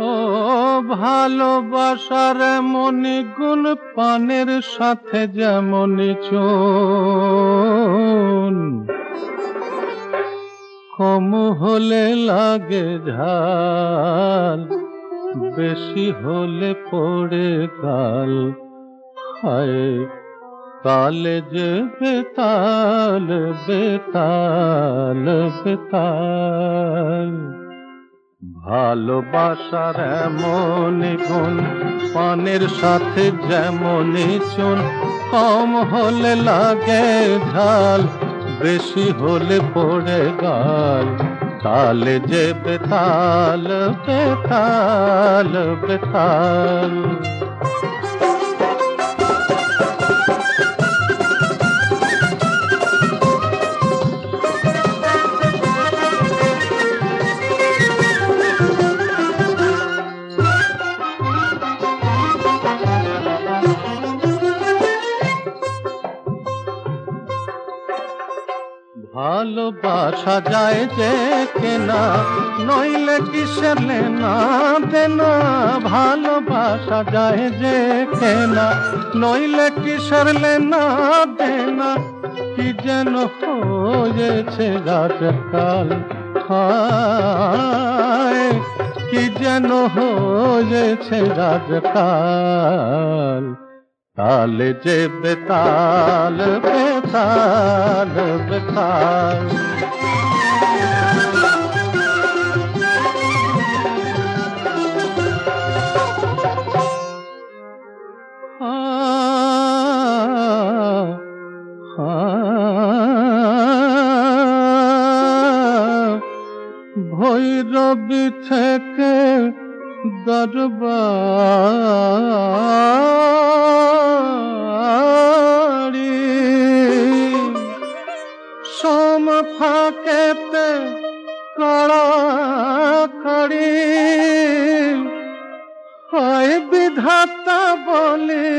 ও ভালোবাসার মনি গুণ পানের সাথে যেমন কম হলে লাগে ঝাল, বেশি হলে পড়ে গাল হায়, কালে যে বেতাল বেতাল বেতাল। ভালোবাসার এমন গুণ, পানের সাথে যেমন চুন, কম হলে লাগে ঝাল বেশি হলে পড়ে গাল। তালে যে বেতাল বেতাল বেতাল। ভালোবাসা যায় যে কেনা, নইলে কিসের লেনা দেনা? ভালোবাসা যায় যে কেনা, নইলে কিসের লেনা দেনা? কি যেন হয়েছে রাজকাল হায়, কি যেন হয়েছে রাজকাল তালে যে বেতাল বেতাল বেতাল। ভৈরবী থেকে দরবারি ফাঁকেতে কড়াকড়ি হয় বিধাতা বলি,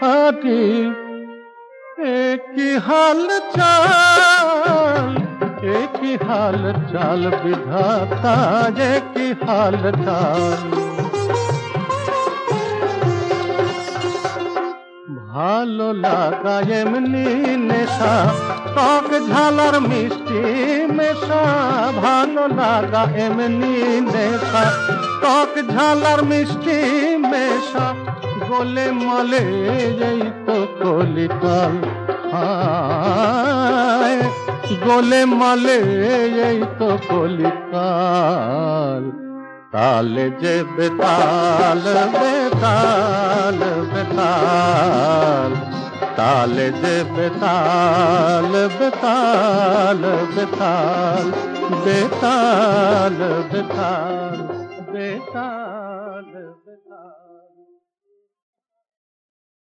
হাটি, একই হাল চাল, একই হাল চাল, বিধাতা একই হাল চাল। ভালো লাগা এমনি নেশা, টক ঝালার মিষ্টি মেশা, ভালো লাগা এমনি নেশা, টক ঝালার মিষ্টি মেশা, গোলে মলে এই তো কলিকাল গোলে মলে এই তো কলিকাল ताल जे बेताल बेताल ताल जब ताल बेताल बेताल बेताल बेताल बेताल बेताल